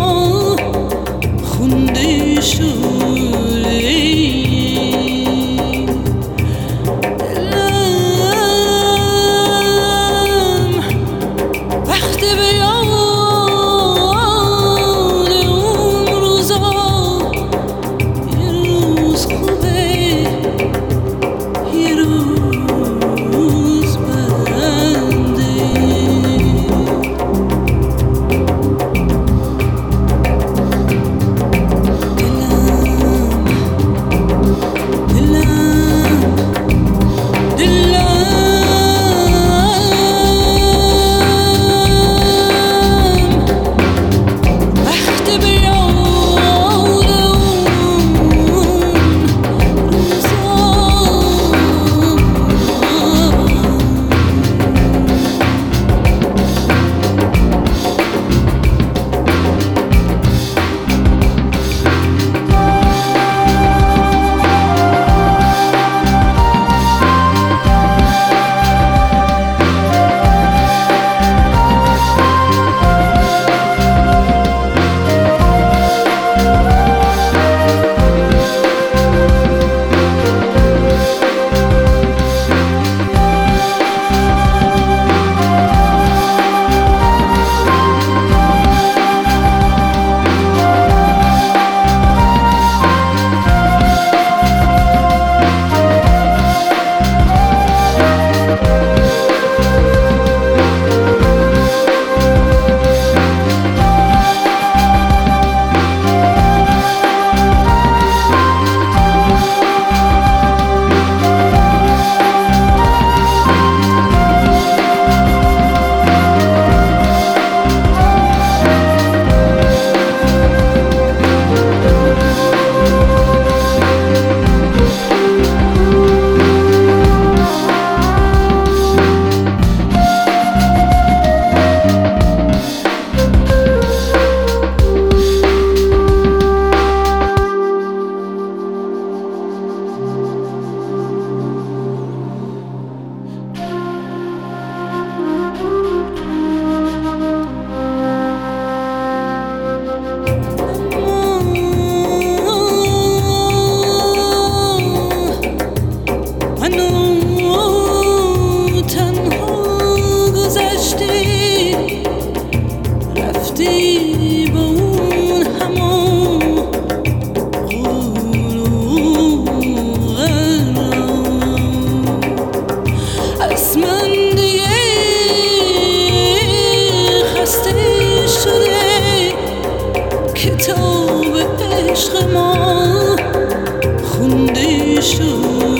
Oh. گفتی با اون همون من خسته شده کتاب عشق ما خونده شد.